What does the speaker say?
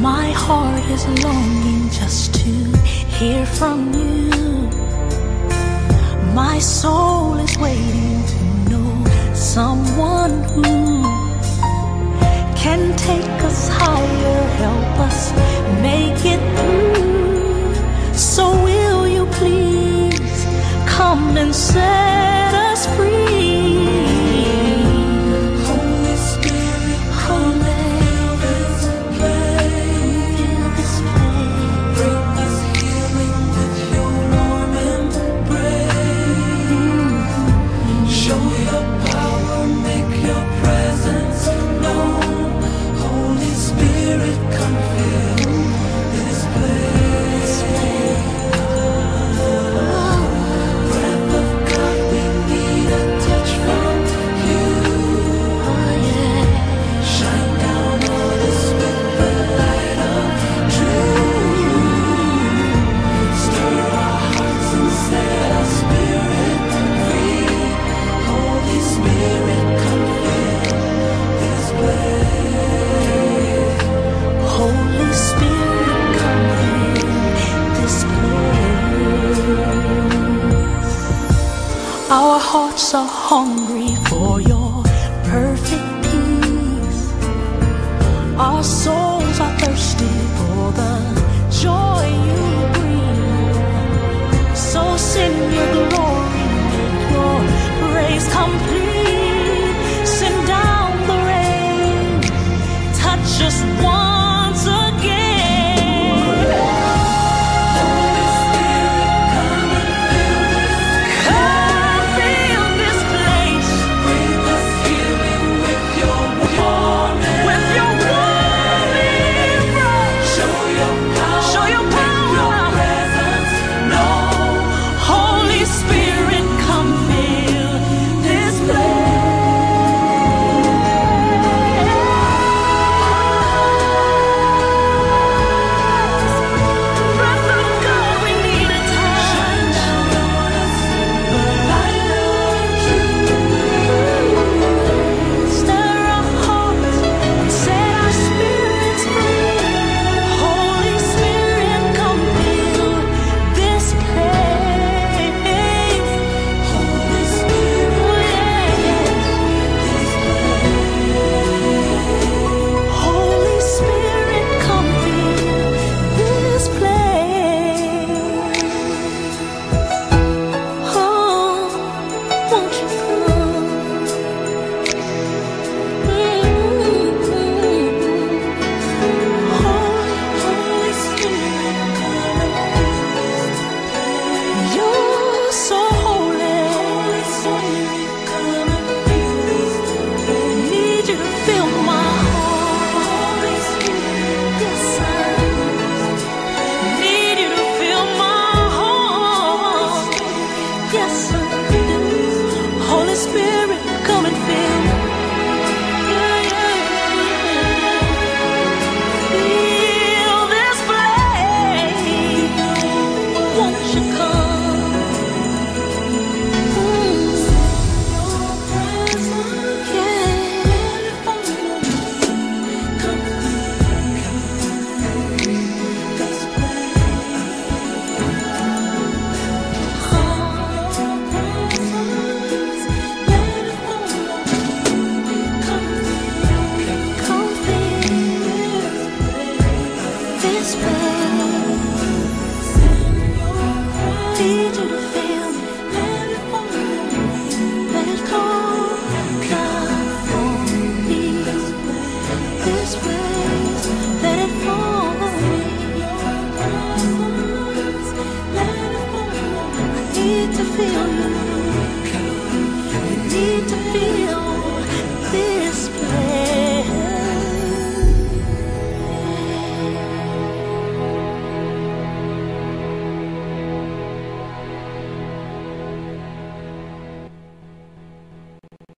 My heart is longing just to hear from you. My soul is waiting to know someone who can take us higher, help us make it through. Our hearts are hungry for your perfect peace. Our souls are thirsty. canción